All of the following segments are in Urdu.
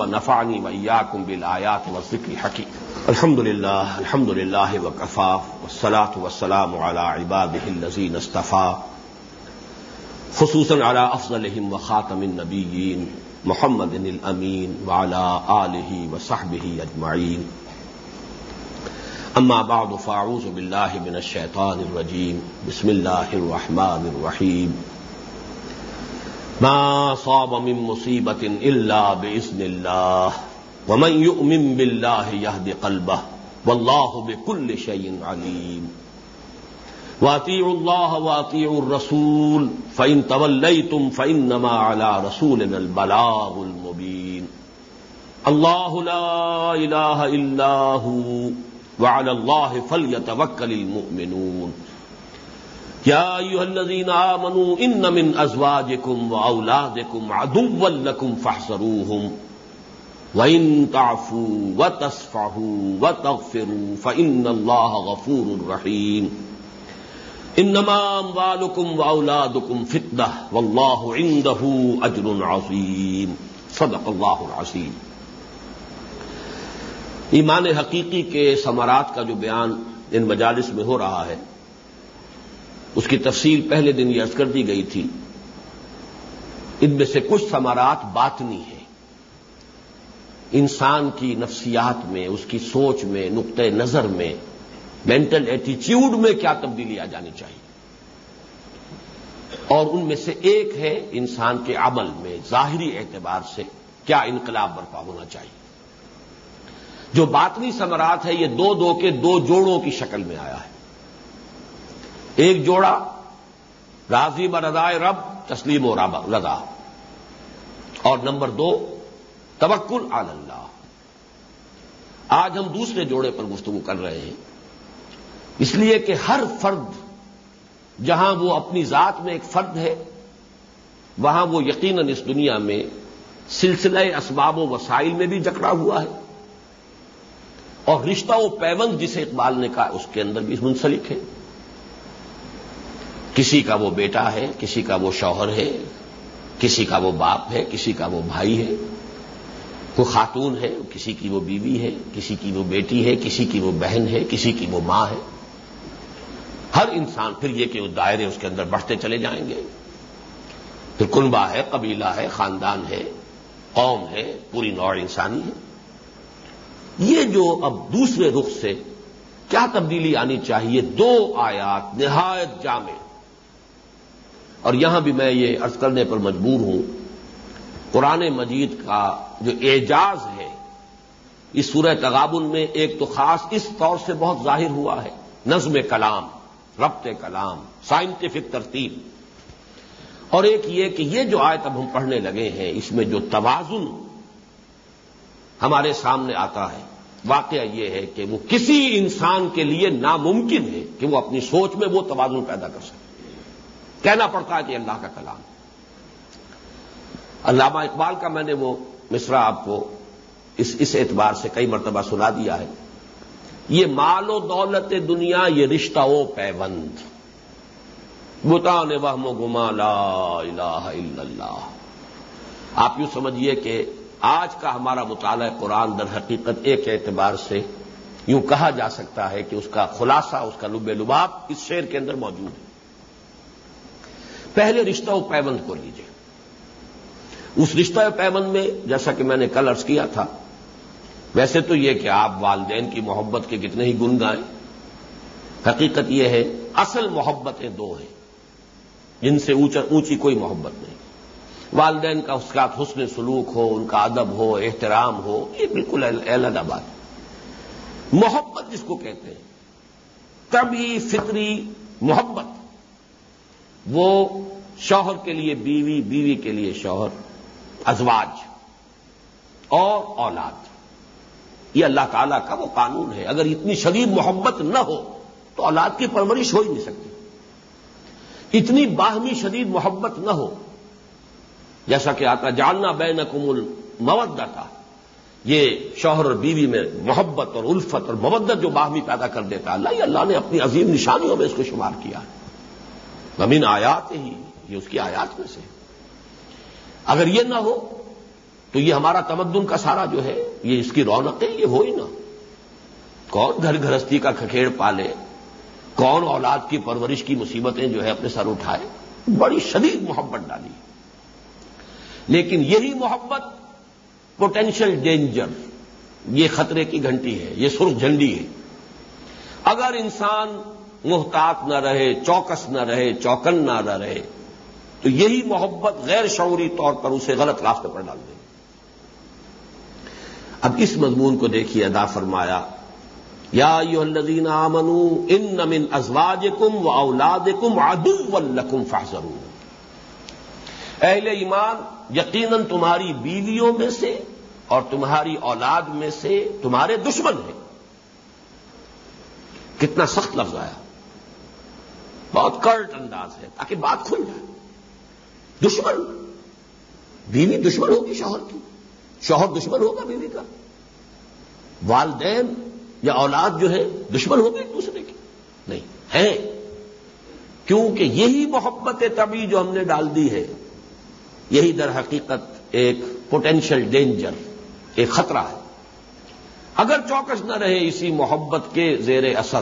و نفانی ویاکم بالآیات و ذکر حکیم الحمد للہ الحمد للہ وکفا والصلاة والسلام على عباده الذین اصطفى، خصوصا على افضلهم وخاتم النبیین محمد الامین وعلى آلہ وصحبہ اجمعین اما بعد فاعوذ باللہ من الشیطان الرجیم بسم اللہ الرحمن الرحیم ما صاب من مصیبت الا باذن اللہ ومن يؤمن باللہ يهد قلبه واللہ بكل شيء علیم واطیعوا اللہ واطیعوا الرسول فإن توليتم فإنما على رسولنا البلاغ المبين اللہ لا الہ الا هو وعلى الله فليتوكل المؤمنون يا أيها الذين آمنوا إن من أزواجكم وأولادكم عدوا لكم فاحذروهم وإن تعفوا وتصفحوا وتغفروا فإن الله غفور رحيم إنما أموالكم وأولادكم فتنة والله عنده أجر عظيم صدق الله العظيم ایمان حقیقی کے ثمرات کا جو بیان ان مجالس میں ہو رہا ہے اس کی تفصیل پہلے دن یہ کر دی گئی تھی۔ ان میں سے کچھ ثمرات باطنی ہیں۔ انسان کی نفسیات میں، اس کی سوچ میں، نقطۂ نظر میں، مینٹل ایٹیچیوڈ میں کیا تبدیلی آ جانی چاہیے۔ اور ان میں سے ایک ہے انسان کے عمل میں ظاہری اعتبار سے کیا انقلاب برپا ہونا چاہیے۔ جو باطنی ثمرات ہے یہ دو دو کے دو جوڑوں کی شکل میں آیا ہے۔ ایک جوڑا، راضی برضائے رب، تسلیم و رضا اور نمبر دو، توکل آل اللہ۔ آج ہم دوسرے جوڑے پر گفتگو کر رہے ہیں۔ اس لیے کہ ہر فرد، جہاں وہ اپنی ذات میں ایک فرد ہے، وہاں وہ یقیناً اس دنیا میں سلسلہ اسباب و وسائل میں بھی جکڑا ہوا ہے۔ اور رشتہ و پیوند جسے اقبال نے کہا، اس کے اندر بھی منسلک ہے۔ کسی کا وہ بیٹا ہے، کسی کا وہ شوہر ہے، کسی کا وہ باپ ہے، کسی کا وہ بھائی ہے، کوئی خاتون ہے، کسی کی وہ بیوی ہے، کسی کی وہ بیٹی ہے، کسی کی وہ بہن ہے، کسی کی وہ ماں ہے۔ ہر انسان پھر یہ کہ وہ دائرے اس کے اندر بڑھتے چلے جائیں گے۔ پھر کنبا ہے، قبیلہ ہے، خاندان ہے، قوم ہے، پوری نوع انسانی ہے۔ یہ جو اب دوسرے رخ سے کیا تبدیلی آنی چاہیے، دو آیات نہایت جامع۔ اور یہاں بھی میں یہ عرض کرنے پر مجبور ہوں، قرآن مجید کا جو اعجاز ہے، اس سورہ تغابن میں ایک تو خاص اس طور سے بہت ظاہر ہوا ہے، نظم کلام، ربط کلام سائنٹیفک ترتیب۔ اور ایک یہ کہ یہ جو آیت اب ہم پڑھنے لگے ہیں، اس میں جو توازن ہمارے سامنے آتا ہے، واقعہ یہ ہے کہ وہ کسی انسان کے لیے ناممکن ہے کہ وہ اپنی سوچ میں وہ توازن پیدا کر سکے۔ کہنا پڑتا ہے کہ اللہ کا کلام علامہ اقبال کا میں نے وہ مصرا آپ کو اس اس اعتبار سے کئی مرتبہ سنا دیا ہے۔ یہ مال و دولت دنیا، یہ رشتہ و پیوند۔ بتا نے وہ گما لا الہ الا اللہ۔ آپ یوں سمجھیے کہ آج کا ہمارا مطالعہ قرآن در حقیقت ایک اعتبار سے یوں کہا جا سکتا ہے کہ اس کا خلاصہ، اس کا لب لباب اس شعر کے اندر موجود ہے۔ پہلے رشتہ و پیمند کو لیجیے اس رشتہ و پیمند میں جیسا کہ میں نے کل ارض کیا تھا، ویسے تو یہ کہ آپ والدین کی محبت کے کتنے ہی گن گائیں۔ حقیقت یہ ہے، اصل محبتیں دو ہیں، جن سے اونچی کوئی محبت نہیں۔ والدین کا اس کا حسن سلوک ہو، ان کا ادب ہو، احترام ہو، یہ بالکل علیحدہ بات محبت جس کو کہتے ہیں طبی فطری محبت وہ شوہر کے لیے بیوی بیوی کے لیے شوہر، ازواج اور اولاد۔ یہ اللہ تعالی کا وہ قانون ہے۔ اگر اتنی شدید محبت نہ ہو تو اولاد کی پرورش ہو ہی نہیں سکتی۔ اتنی باہمی شدید محبت نہ ہو، جیسا کہ آتا جاننا بین کمل مودتا یہ شوہر اور بیوی میں محبت اور الفت اور مودت جو باہمی پیدا کر دیتا اللہ، یہ اللہ نے اپنی عظیم نشانیوں میں اس کو شمار کیا ہے۔ زمین آیات ہی یہ اس کی آیات میں سے اگر یہ نہ ہو، تو یہ ہمارا تمدن کا سارا جو ہے، یہ اس کی رونق ہے یہ ہو ہی نا کون گھر گھرستی کا کھکھیڑ پالے؟ کون اولاد کی پرورش کی مصیبتیں جو ہے اپنے سر اٹھائے؟ بڑی شدید محبت ڈالی۔ لیکن یہی محبت پوٹینشل ڈینجر یہ خطرے کی گھنٹی ہے، یہ سرخ جھنڈی ہے۔ اگر انسان محتاط نہ رہے، چوکس نہ رہے، چوکن نہ رہے، تو یہی محبت غیر شعوری طور پر اسے غلط راستے پر ڈال دے۔ اب اس مضمون کو دیکھیے، ادا فرمایا، یا الذین آمنو، ان من ازواجکم و اولادکم عدو لکم فاحذروا اہل ایمان، یقیناً تمہاری بیویوں میں سے اور تمہاری اولاد میں سے تمہارے دشمن ہیں۔ کتنا سخت لفظ آیا۔ بہت کرٹ انداز ہے تاکہ بات کھل جائے۔ دشمن۔ بیوی دشمن ہوگی شوہر کی۔ شوہر دشمن ہوگا بیوی کا۔ والدین یا اولاد جو ہے دشمن ہوگی ایک دوسرے کی۔ نہیں ہے کیونکہ یہی محبت طبی جو ہم نے ڈال دی ہے، یہی در حقیقت ایک پوٹینشل ڈینجر ایک خطرہ ہے۔ اگر چوکس نہ رہے اسی محبت کے زیر اثر۔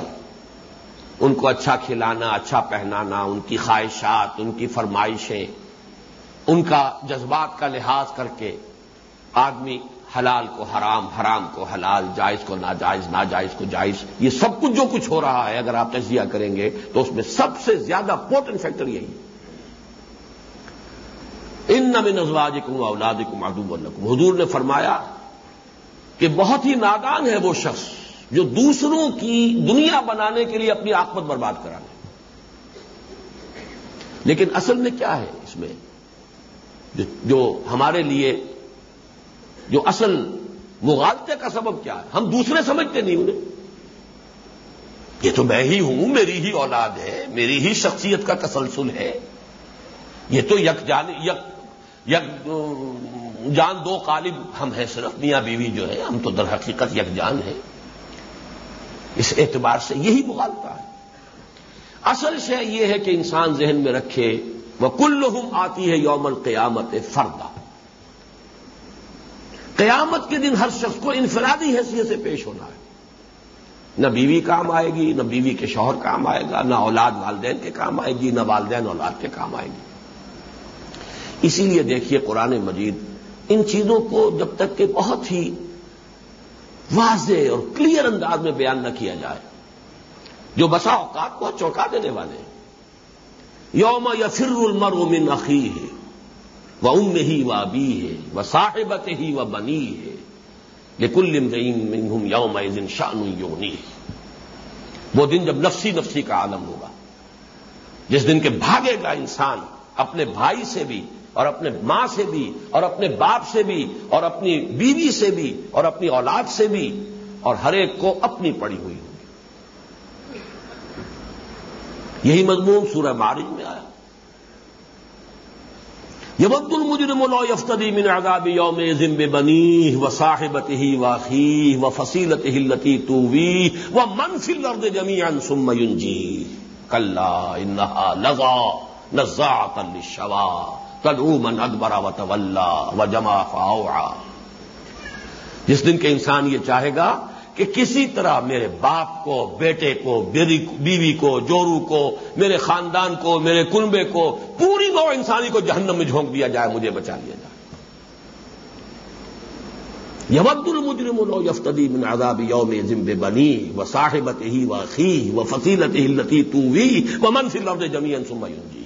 ان کو اچھا کھلانا اچھا پہنانا، ان کی خواہشات، ان کی فرمائشیں، ان کا جذبات کا لحاظ کر کے آدمی حلال کو حرام حرام کو حلال، جائز کو ناجائز ناجائز کو جائز، یہ سب کچھ جو کچھ ہو رہا ہے، اگر آپ تجزیہ کریں گے تو اس میں سب سے زیادہ پورٹنٹ فیکٹر یہی ہے۔ ان نم ازواج کم اولاد کم حضور نے فرمایا کہ بہت ہی نادان ہے وہ شخص جو دوسروں کی دنیا بنانے کے لیے اپنی آکمت برباد کرا لے لیکن اصل میں کیا ہے اس میں؟ جو ہمارے لیے جو اصل مغالطے کا سبب کیا ہے۔ ہم دوسرے سمجھتے نہیں انہیں۔ یہ تو میں ہی ہوں، میری ہی اولاد ہے، میری ہی شخصیت کا تسلسل ہے۔ یہ تو یک جان، یک یک، جان دو قالب ہم ہیں، صرف میاں بیوی جو ہے ہم تو در حقیقت یک جان ہے اس اعتبار سے یہی مغالتا ہے۔ اصل شے یہ ہے کہ انسان ذہن میں رکھے وہ کل آتی ہے یوم القیامت فردا۔ قیامت کے دن ہر شخص کو انفرادی حیثیت سے پیش ہونا ہے۔ نہ بیوی کام آئے گی، نہ بیوی کے شوہر کام آئے گا، نہ اولاد والدین کے کام آئے گی، نہ والدین اولاد کے کام آئے گی۔ اسی لیے دیکھیے قرآن مجید ان چیزوں کو جب تک کہ بہت ہی واضح اور کلیئر انداز میں بیان نہ کیا جائے۔ جو بسا اوقات کو چوکا دینے والے۔ ہیں یوم یا فر المر من عقی ہے وہ ام ہی و ابی ہے وہ صاحبت ہی و بنی ہے یہ لیکل یوم شان یونی وہ دن جب نفسی نفسی کا عالم ہوگا۔ جس دن کے بھاگے گا انسان اپنے بھائی سے بھی اور اپنے ماں سے بھی، اور اپنے باپ سے بھی، اور اپنی بیوی سے بھی، اور اپنی اولاد سے بھی، اور ہر ایک کو اپنی پڑی ہوئی ہوگی۔ یہی مضمون سورہ معارج میں آیا۔ یبد المجرم لو یفتدی من عذاب یوم ذمب بنی و صاحبت ہی واخی و فصیلت ہلتی تو وی و منفی الارض جمیعا ثم ینجی کلا انہا لغا نزاعتا للشوا تدعو من ادبر و تولا و جمع فاوعا جس دن کے انسان یہ چاہے گا کہ کسی طرح میرے باپ کو، بیٹے کو بیوی کو، جورو کو، میرے خاندان کو، میرے کنبے کو، پوری نو انسانی کو جہنم میں جھونک دیا جائے، مجھے بچا لیا جائے۔ یمد المجرم لو یفتدی من عذاب یوم ذمب بنی و صاحبت ہی و خی و فصیلت ہی لتی تو وی و منفی لفظ جمی جی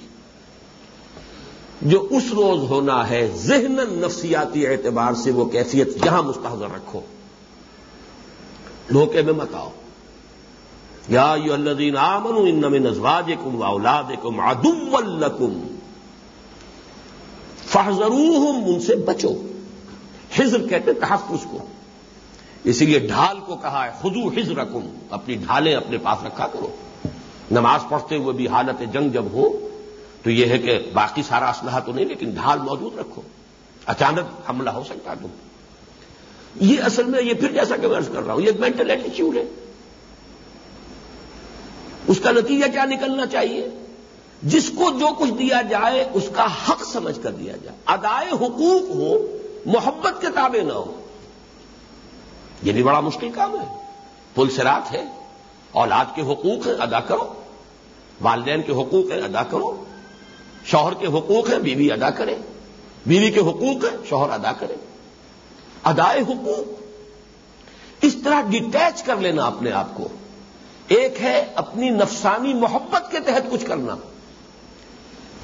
جو اس روز ہونا ہے ذہن نفسیاتی اعتبار سے وہ کیفیت جہاں مستحضر رکھو۔ دھوکے میں مت آؤ۔ یا الدین آمن ان میں نزواج کم اولاد کم ادم الکم ان سے بچو۔ ہزر کہتے تحفظ کو۔ اسی لیے ڈھال کو کہا ہے خزو ہزر اپنی ڈھالیں اپنے پاس رکھا کرو۔ نماز پڑھتے ہوئے بھی حالت جنگ جب ہو تو یہ ہے کہ باقی سارا اسلحہ تو نہیں، لیکن ڈھال موجود رکھو۔ اچانک حملہ ہو سکتا تم یہ اصل میں یہ پھر جیسا کہ میں کر رہا ہوں، یہ مینٹل ایٹیچیوڈ ہے۔ اس کا نتیجہ کیا نکلنا چاہیے؟ جس کو جو کچھ دیا جائے، اس کا حق سمجھ کر دیا جائے۔ ادائے حقوق ہو محبت کے تابع نہ ہو یہ بھی بڑا مشکل کام ہے۔ پل سرات ہے، اولاد کے حقوق ہیں، ادا کرو۔ والدین کے حقوق ہیں، ادا کرو۔ شوہر کے حقوق ہیں، بیوی ادا کرے۔ بیوی کے حقوق ہیں، شوہر ادا کرے۔ ادائے حقوق۔ اس طرح ڈیٹیچ کر لینا اپنے آپ کو۔ ایک ہے اپنی نفسانی محبت کے تحت کچھ کرنا۔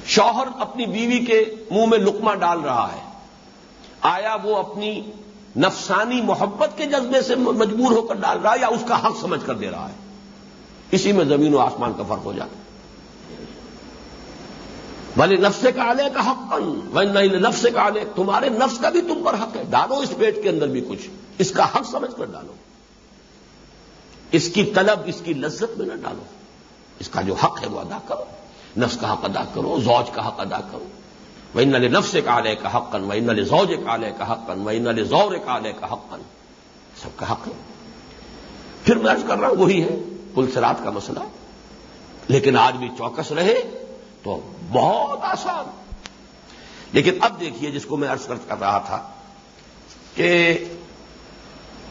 شوہر اپنی بیوی کے منہ میں لکما ڈال رہا ہے۔ آیا وہ اپنی نفسانی محبت کے جذبے سے مجبور ہو کر ڈال رہا ہے یا اس کا حق سمجھ کر دے رہا ہے؟ اسی میں زمین و آسمان کا فرق ہو جاتا بھلے نفس کا آلے کا حق پن نہیں نفس کا آلے تمہارے نفس کا بھی تم پر حق ہے۔ ڈالو اس پیٹ کے اندر بھی کچھ۔ اس کا حق سمجھ کر ڈالو۔ اس کی طلب، اس کی لذت میں نہ ڈالو۔ اس کا جو حق ہے وہ ادا کرو۔ نفس کا حق ادا کرو، زوج کا حق ادا کرو۔ وہ نل نفس کا آلے کا حق کن وہی نل زوج کا آلے کا حق کن وہی نل زور کا آلے کا حق کن سب کا حق ہے۔ پھر میں کر رہا ہوں، وہی ہے۔ پلسرات کا مسئلہ۔ لیکن آج بھی چوکس رہے۔ تو بہت آسان۔ لیکن اب دیکھیے جس کو میں ارض کر رہا تھا کہ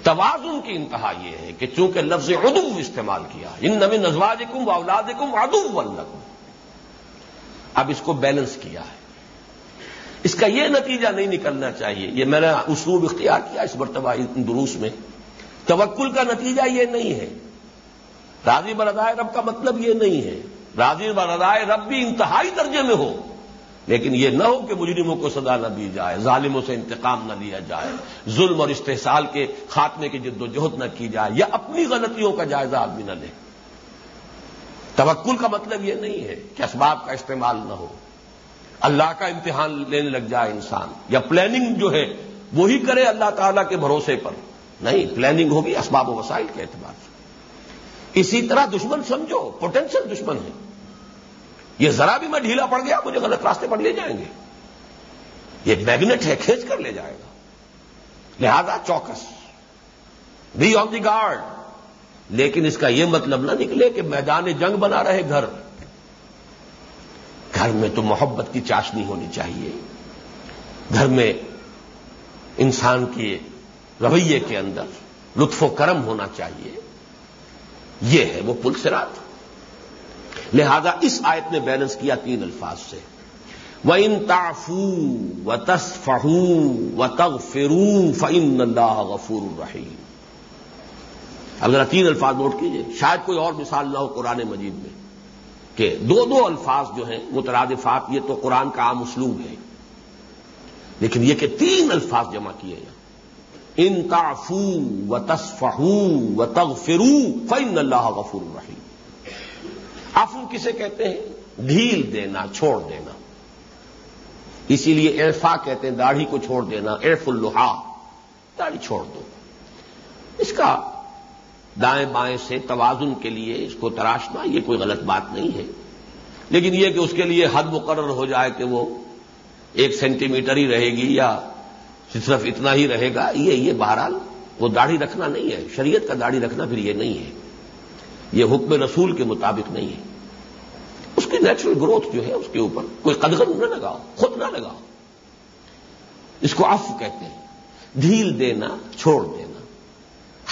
توازن کی انتہا یہ ہے کہ چونکہ لفظ ادو استعمال کیا، ان نوی نزواج کم و اولاد کم ادو اب اس کو بیلنس کیا ہے۔ اس کا یہ نتیجہ نہیں نکلنا چاہیے۔ یہ میں نے اسلوب اختیار کیا اس مرتبہ دروس میں۔ توکل کا نتیجہ یہ نہیں ہے۔ راضی بردائے رب کا مطلب یہ نہیں ہے۔ راضی بردائے رب بھی انتہائی درجے میں ہو۔ لیکن یہ نہ ہو کہ مجرموں کو سزا نہ دی جائے، ظالموں سے انتقام نہ لیا جائے، ظلم اور استحصال کے خاتمے کی جد و جہد نہ کی جائے، یا اپنی غلطیوں کا جائزہ آدمی نہ لے۔ توکل کا مطلب یہ نہیں ہے کہ اسباب کا استعمال نہ ہو۔ اللہ کا امتحان لینے لگ جائے انسان، یا پلاننگ جو ہے، وہی کرے اللہ تعالی کے بھروسے پر۔ نہیں پلاننگ ہوگی، اسباب و وسائل کے اعتبار سے۔ اسی طرح دشمن سمجھو پوٹینشل دشمن ہے۔ یہ ذرا بھی میں ڈھیلا پڑ گیا، مجھے غلط راستے پر لے جائیں گے۔ یہ میگنیٹ ہے، کھینچ کر لے جائے گا۔ لہذا چوکس بی آن دی گارڈ لیکن اس کا یہ مطلب نہ نکلے کہ میدان جنگ بنا رہے گھر۔ گھر میں تو محبت کی چاشنی ہونی چاہیے۔ گھر میں انسان کے رویے کے اندر لطف و کرم ہونا چاہیے۔ یہ ہے وہ پل سرات لہذا اس آیت نے بیلنس کیا تین الفاظ سے۔ وہ ان تافو و تصفہ و تغ فرو فعن اللہ غفور الرحیم اب ذرا تین الفاظ نوٹ کیجیے۔ شاید کوئی اور مثال نہ ہو قرآن مجید میں کہ دو دو الفاظ جو ہیں، مترادفات، یہ تو قرآن کا عام اسلوب ہے۔ لیکن یہ کہ تین الفاظ جمع کیے ہیں۔ ان تعفو و تصفہو و تغفرو فن اللہ غفور الرحیم افو کسے کہتے ہیں؟ ڈھیل دینا، چھوڑ دینا۔ اسی لیے ایفا کہتے ہیں، داڑھی کو چھوڑ دینا ایف الحا داڑھی چھوڑ دو۔ اس کا دائیں بائیں سے توازن کے لیے اس کو تراشنا، یہ کوئی غلط بات نہیں ہے۔ لیکن یہ کہ اس کے لیے حد مقرر ہو جائے کہ وہ ایک سینٹی میٹر ہی رہے گی یا صرف اتنا ہی رہے گا، یہ یہ بہرحال وہ داڑھی رکھنا نہیں ہے، شریعت کا داڑھی رکھنا پھر یہ نہیں ہے۔ یہ حکم رسول کے مطابق نہیں ہے۔ اس کی نیچرل گروتھ جو ہے، اس کے اوپر کوئی قدغن نہ لگاؤ، خود نہ لگاؤ۔ اس کو اف کہتے ہیں۔ ڈھیل دینا، چھوڑ دینا۔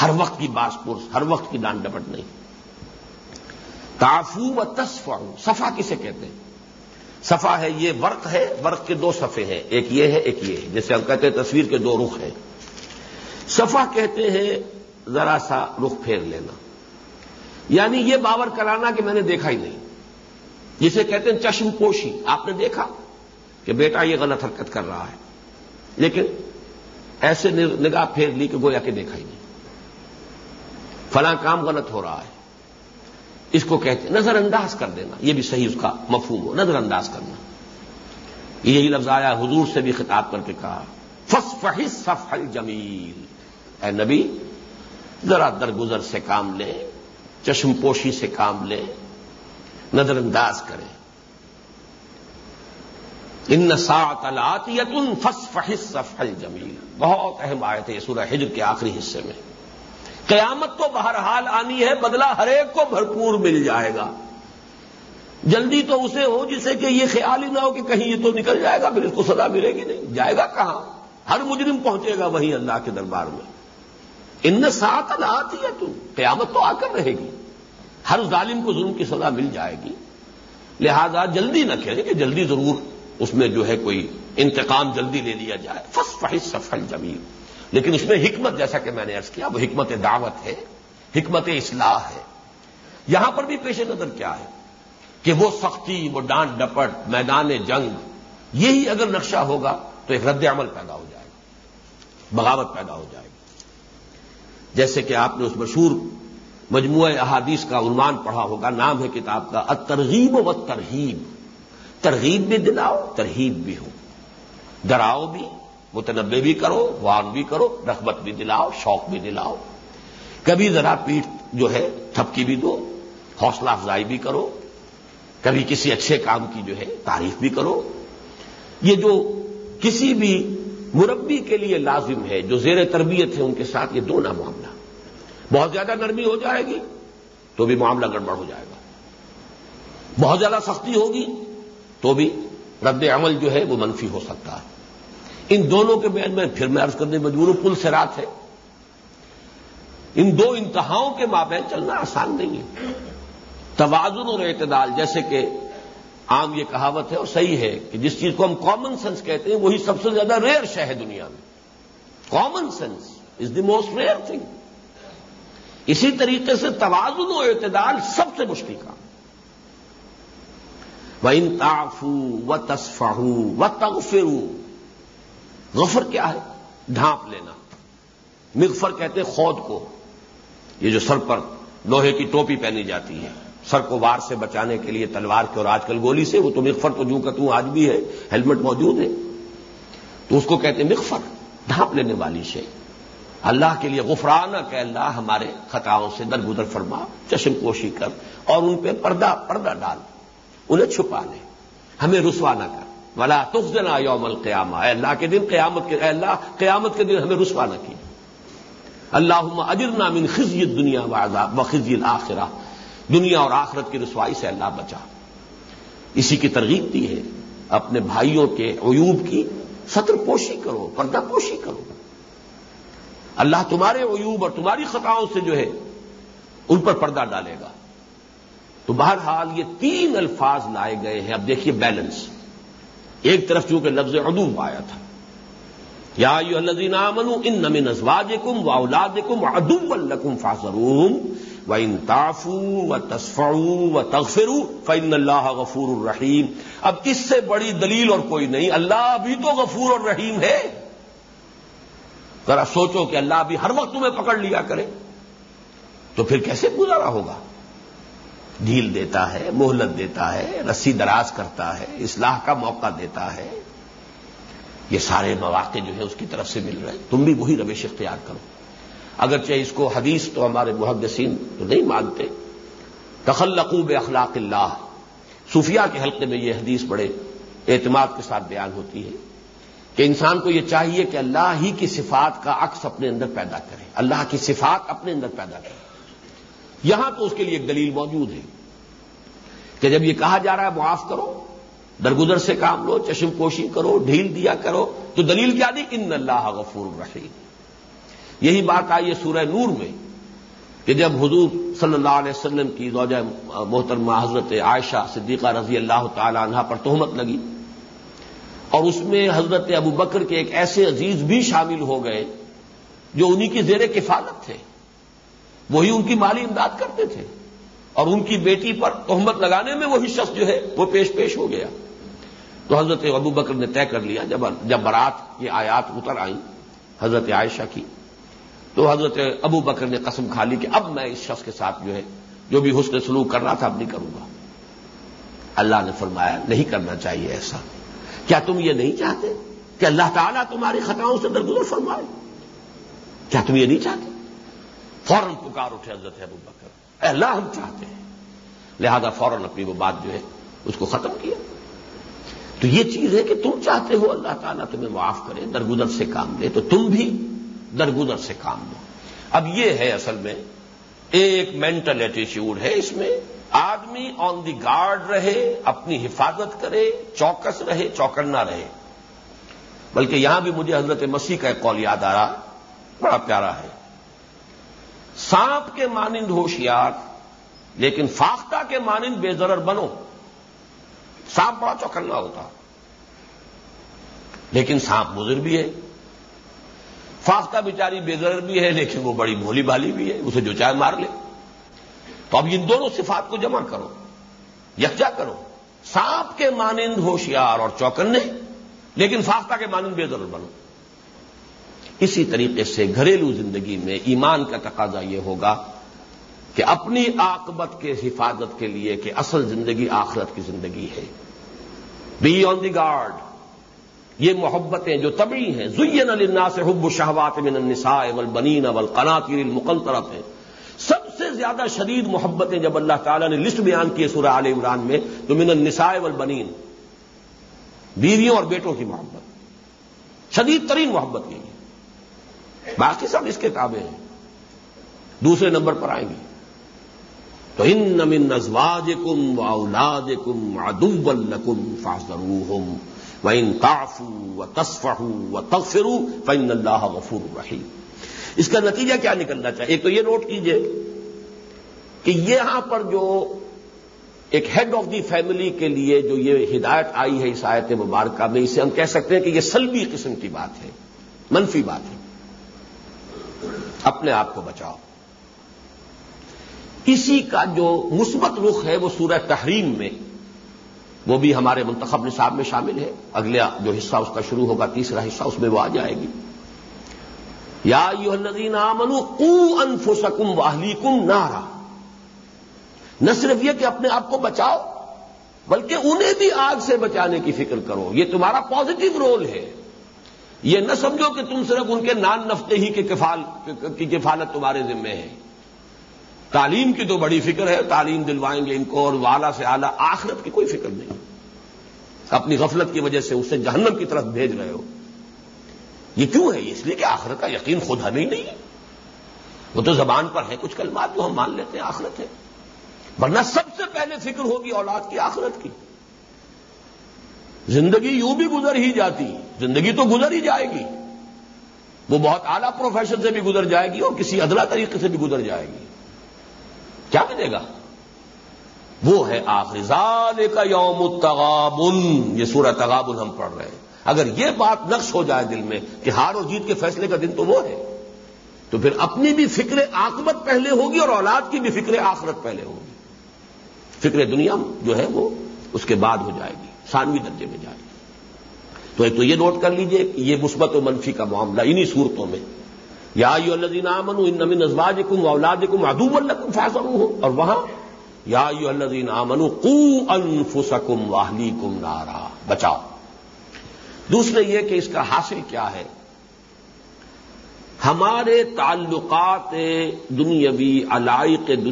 ہر وقت کی باس پرس، ہر وقت کی ڈانٹ ڈپٹ نہیں۔ تافو و تصفا صفا کسے کہتے ہیں؟ صفا ہے یہ ورق ہے، ورق کے دو صفے ہیں، ایک یہ ہے، ایک یہ ہے، جیسے ہم کہتے ہیں تصویر کے دو رخ ہیں۔ صفا کہتے ہیں ذرا سا رخ پھیر لینا۔ یعنی یہ باور کرانا کہ میں نے دیکھا ہی نہیں۔ جسے کہتے ہیں چشم پوشی، آپ نے دیکھا کہ بیٹا یہ غلط حرکت کر رہا ہے۔ لیکن ایسے نگاہ پھیر لی کہ گویا کہ دیکھا ہی نہیں۔ فلاں کام غلط ہو رہا ہے۔ اس کو کہتے ہیں نظر انداز کر دینا۔ یہ بھی صحیح اس کا مفہوم ہو نظر انداز کرنا یہی لفظ آیا، حضور سے بھی خطاب کر کے کہا فس فہس سف جمیل اے نبی، ذرا درگزر سے کام لیں چشم پوشی سے کام لیں نظر انداز کریں ان سات یتن فس فہس سف جمیل بہت اہم آئے تھے سورہ ہجر کے آخری حصے میں۔ قیامت تو بہرحال آنی ہے، بدلہ ہر ایک کو بھرپور مل جائے گا۔ جلدی تو اسے ہو جسے کہ یہ خیال ہی نہ ہو کہ کہیں یہ تو نکل جائے گا، پھر اس کو سزا ملے گی نہیں۔ جائے گا کہاں؟ ہر مجرم پہنچے گا وہیں اللہ کے دربار میں۔ ان سات آتی ہے تم قیامت تو آ کر رہے گی۔ ہر ظالم کو ظلم کی سزا مل جائے گی۔ لہذا جلدی نہ کہیں کہ جلدی ضرور اس میں جو ہے کوئی انتقام جلدی لے لیا جائے۔ فس فحص سفل جمیل لیکن اس میں حکمت جیسا کہ میں نے ارض کیا، وہ حکمت دعوت ہے، حکمت اصلاح ہے۔ یہاں پر بھی پیش نظر کیا ہے کہ وہ سختی، وہ ڈانٹ ڈپٹ، میدان جنگ، یہی اگر نقشہ ہوگا تو ایک رد عمل پیدا ہو جائے گا، بغاوت پیدا ہو جائے گی۔ جیسے کہ آپ نے اس مشہور مجموعہ احادیث کا عنوان پڑھا ہوگا، نام ہے کتاب کا ترغیب و ترہیب ترغیب بھی دلاؤ، ترہیب بھی ہو۔ ڈراؤ بھی متنبع بھی کرو وان بھی کرو، رغبت بھی دلاؤ، شوق بھی دلاؤ۔ کبھی ذرا پیٹ جو ہے تھپکی بھی دو، حوصلہ افزائی بھی کرو۔ کبھی کسی اچھے کام کی جو ہے تعریف بھی کرو۔ یہ جو کسی بھی مربی کے لیے لازم ہے، جو زیر تربیت ہے ان کے ساتھ، یہ دو نہ معاملہ۔ بہت زیادہ نرمی ہو جائے گی تو بھی معاملہ گڑبڑ ہو جائے گا۔ بہت زیادہ سختی ہوگی تو بھی رد عمل جو ہے وہ منفی ہو سکتا ہے۔ ان دونوں کے بین میں پھر میں عرض کرنے مجبور ہوں، پل سے رات ہے۔ ان دو انتہاؤں کے مابین چلنا آسان نہیں ہے۔ توازن اور اعتدال، جیسے کہ عام یہ کہاوت ہے اور صحیح ہے کہ جس چیز کو ہم کامن سینس کہتے ہیں، وہی سب سے زیادہ ریئر شہ ہے دنیا میں۔ Common sense is the most rare thing اسی طریقے سے توازن و اعتدال سب سے مشکل کام و ان تافو و تصفاہ و تغفرو غفر کیا ہے؟ ڈھانپ لینا۔ مغفر کہتے خود کو۔ یہ جو سر پر لوہے کی ٹوپی پہنی جاتی ہے۔ سر کو وار سے بچانے کے لیے تلوار کے اور آج کل گولی سے وہ تو مغفر تو جو کہ آج بھی ہے، ہیلمٹ موجود ہے۔ تو اس کو کہتے ہیں مغفر، ڈھانپ لینے والی شے۔ اللہ کے لیے غفرانہ کہ اللہ ہمارے خطاؤں سے درگزر فرما، چشم پوشی کر اور ان پہ پردہ پردہ ڈال۔ انہیں چھپا لے۔ ہمیں رسوا نہ کر۔ ولا تخنا یوم القیامہ اے اللہ کے دن، قیامت کے، اے اللہ، قیامت کے دن ہمیں رسوا نہ کی اللہ اجرنا من خزی دنیا و خزی الآخرہ دنیا اور آخرت کی رسوائی سے اللہ بچا۔ اسی کی ترغیب دی ہے۔ اپنے بھائیوں کے عیوب کی سطر پوشی کرو، پردہ پوشی کرو۔ اللہ تمہارے عیوب اور تمہاری خطاؤں سے جو ہے، ان پر پردہ ڈالے گا۔ تو بہرحال یہ تین الفاظ لائے گئے ہیں۔ اب دیکھیے بیلنس۔ ایک طرف چونکہ لفظ عدوم آیا تھا۔ یا الذین آمنوا ان من ازواجکم و اولادکم عدوا لکم فاحذروہم و ان تعفوا و تصفعوا و تغفروا فان اللہ غفور الرحیم۔ اب اس سے بڑی دلیل اور کوئی نہیں، اللہ بھی تو غفور اور رحیم ہے۔ ذرا سوچو کہ اللہ بھی ہر وقت تمہیں پکڑ لیا کرے، تو پھر کیسے گزارا ہوگا؟ ڈھیل دیتا ہے، مہلت دیتا ہے، رسی دراز کرتا ہے، اصلاح کا موقع دیتا ہے۔ یہ سارے مواقع جو ہے اس کی طرف سے مل رہے ہیں۔ تم بھی وہی روش اختیار کرو۔ اگرچہ اس کو حدیث تو ہمارے محدثین تو نہیں مانتے۔ تخلقوب اخلاق اللہ۔ صوفیہ کے حلقے میں یہ حدیث بڑے اعتماد کے ساتھ بیان ہوتی ہے کہ انسان کو یہ چاہیے کہ اللہ ہی کی صفات کا عکس اپنے اندر پیدا کرے۔ اللہ کی صفات اپنے اندر پیدا کرے۔ یہاں تو اس کے لیے ایک دلیل موجود ہے کہ جب یہ کہا جا رہا ہے معاف کرو، درگزر سے کام لو، چشم پوشی کرو، ڈھیل دیا کرو، تو دلیل کیا دی؟ ان اللہ غفور الرحیم یہی بات آئی ہے سورہ نور میں کہ جب حضور صلی اللہ علیہ وسلم کی زوجہ محترمہ حضرت عائشہ صدیقہ رضی اللہ تعالی عنہ پر تہمت لگی اور اس میں حضرت ابو بکر کے ایک ایسے عزیز بھی شامل ہو گئے جو انہی کی زیر کفالت تھے۔ وہی ان کی مالی امداد کرتے تھے۔ اور ان کی بیٹی پر تہمت لگانے میں وہی شخص جو ہے وہ پیش پیش ہو گیا۔ تو حضرت ابو بکر نے طے کر لیا جب جب برات یہ آیات اتر آئیں حضرت عائشہ کی۔ تو حضرت ابو بکر نے قسم کھا لی کہ اب میں اس شخص کے ساتھ جو ہے جو بھی حسن سلوک کر رہا تھا اب نہیں کروں گا۔ اللہ نے فرمایا نہیں کرنا چاہیے ایسا۔ کیا تم یہ نہیں چاہتے کہ اللہ تعالیٰ تمہاری خطاؤں سے درگزر فرمائے؟ کیا تم یہ نہیں چاہتے؟ فوراً پکار اٹھے حضرت ابو بکر۔ اللہ، ہم چاہتے ہیں۔ لہذا فوراً اپنی وہ بات جو ہے، اس کو ختم کیا۔ تو یہ چیز ہے کہ تم چاہتے ہو اللہ تعالیٰ تمہیں معاف کرے، درگزر سے کام لے، تو تم بھی درگزر سے کام لو۔ اب یہ ہے اصل میں، ایک مینٹل ایٹیچیوڈ ہے اس میں۔ آدمی آن دی گارڈ رہے، اپنی حفاظت کرے، چوکس رہے، چوکنا رہے۔ بلکہ یہاں بھی مجھے حضرت مسیح کا ایک قول یاد آ رہا بڑا پیارا ہے۔ سانپ کے مانند ہوشیار، لیکن فاختہ کے مانند بے ضرر بنو۔ سانپ بڑا چوکنا ہوتا۔ لیکن سانپ مضر بھی ہے۔ فاختہ بیچاری بے ضرر بھی ہے، لیکن وہ بڑی بھولی بھالی بھی ہے، اسے جو چاہے مار لے۔ تو اب ان دونوں صفات کو جمع کرو، یکجا کرو۔ سانپ کے مانند ہوشیار اور چوکنے لیکن فاختہ کے مانند بے ضرور بنو۔ اسی طریقے سے گھریلو زندگی میں ایمان کا تقاضا یہ ہوگا کہ اپنی آکبت کے حفاظت کے لیے کہ اصل زندگی آخرت کی زندگی ہے۔ بی آن دی گارڈ یہ محبتیں جو طبعی ہیں، زین النا سے حب شہوات من النساء والبنین والقناطیر المقنطرت ہیں۔ سب سے زیادہ شدید محبتیں جب اللہ تعالیٰ نے لسٹ بیان کی سورہ عال عمران میں، تو من النساء والبنین بیویوں اور بیٹوں کی محبت۔ شدید ترین محبت یہی باقی سب اس کے تابع ہیں۔ دوسرے نمبر پر آئیں گے۔ تو ان نمن نزواج کم و اولاد کم ادب الکم فاضر ان کافو و تصفہ و تغفرو فن اللہ غفور رحیم اس کا نتیجہ کیا نکلنا چاہیے؟ ایک تو یہ نوٹ کیجیے کہ یہاں پر جو ایک ہیڈ آف دی فیملی کے لیے جو یہ ہدایت آئی ہے اس آیت مبارکہ میں، اسے ہم کہہ سکتے ہیں کہ یہ سلبی قسم کی بات ہے، منفی بات ہے۔ اپنے آپ کو بچاؤ۔ اسی کا جو مثبت رخ ہے وہ سورہ تحریم میں، وہ بھی ہمارے منتخب نصاب میں شامل ہے۔ اگلا جو حصہ اس کا شروع ہوگا، تیسرا حصہ اس میں وہ آ جائے گی۔ یا یو الذین آمنوا قو انفسکم واہلیکم نارا۔ نہ صرف یہ کہ اپنے آپ کو بچاؤ، بلکہ انہیں بھی آگ سے بچانے کی فکر کرو۔ یہ تمہارا پازیٹو رول ہے۔ یہ نہ سمجھو کہ تم صرف ان کے نان نفتے ہی کے کفال کی کفالت تمہارے ذمے ہے۔ تعلیم کی تو بڑی فکر ہے، تعلیم دلوائیں گے ان کو اور والا سے اعلیٰ آخرت کی کوئی فکر نہیں۔ اپنی غفلت کی وجہ سے اسے جہنم کی طرف بھیج رہے ہو۔ یہ کیوں ہے؟ اس لیے کہ آخرت کا یقین خود ہمیں نہیں۔ ہے وہ تو زبان پر ہے، کچھ کلمات جو ہم مان لیتے ہیں، آخرت ہے۔ ورنہ سب سے پہلے فکر ہوگی اولاد کی، آخرت کی۔ زندگی یوں بھی گزر ہی جاتی، زندگی تو گزر ہی جائے گی۔ وہ بہت اعلیٰ پروفیشن سے بھی گزر جائے گی اور کسی ادلا طریقے سے بھی گزر جائے گی۔ کیا ملے گا؟ وہ ہے آخری کا یوم التغابن۔ یہ سورہ تغابن ہم پڑھ رہے ہیں۔ اگر یہ بات نقش ہو جائے دل میں کہ ہار اور جیت کے فیصلے کا دن تو وہ ہے، تو پھر اپنی بھی فکر آکمت پہلے ہوگی اور اولاد کی بھی فکر آخرت پہلے ہوگی۔ فکر دنیا جو ہے وہ اس کے بعد ہو جائے گی۔ ثانوی درجے میں جائے۔ تو ایک تو یہ نوٹ کر لیجیے کہ یہ مثبت و منفی کا معاملہ انہی صورتوں میں۔ یا یو الزین امن ان نمین ازواج کم اولاد کم ادوب الکم فیصل ہو اور وہاں یا یو الزین امن کو انفسکم واہلی کم نارا۔ بچاؤ۔ دوسرے یہ کہ اس کا حاصل کیا ہے۔ ہمارے تعلقات دنیاوی علائق دنیا